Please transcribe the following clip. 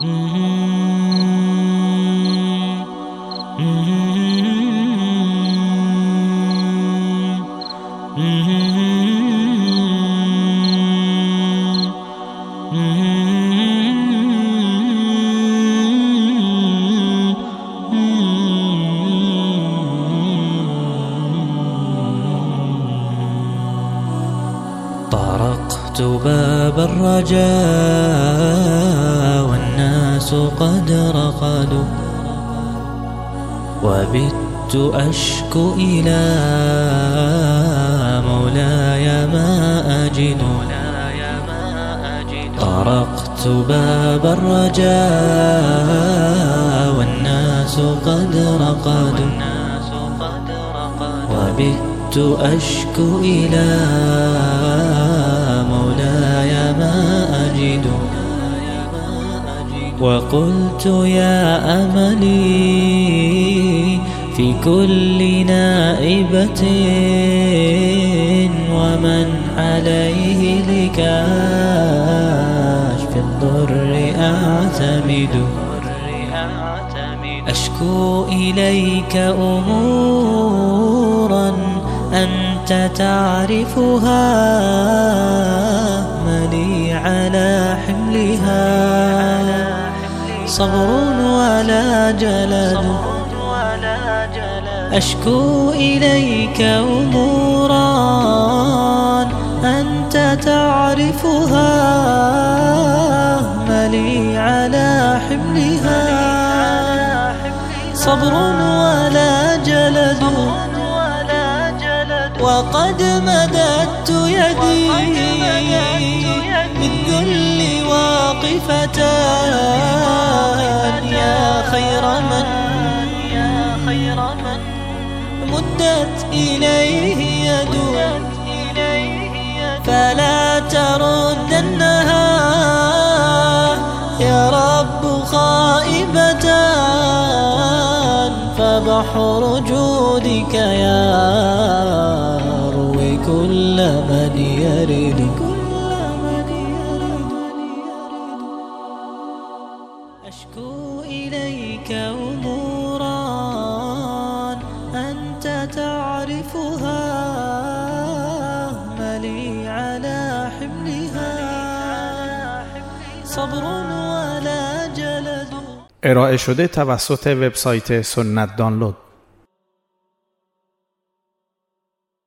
Mm-hmm. طرقت باب الرجاء والناس قد رقدوا وبت أشكو إلى مولاي ما أجد. طرقت باب الرجاء والناس قد رقدوا. وبت أشكو إلى وقلت يا أملي في كل نائبة ومن عليه لكاشف الضر أعتمد. أشكو إليك أمورا أنت تعرفها. صبر ولا جلد. أشكو إليك أمورا أنت تعرفها ملي على حملها. صبر ولا جلد. وقد مددت يدي بالذل واقفتان مدت إليه يد فلا تردنها يا رب خائبة. فبحر جودك يروي كل من يرد. أشكو إليك أمورا تعرفها ملي على حملها. صبر ولا جلد. ارائه شده توسط وبسایت سنت دانلود.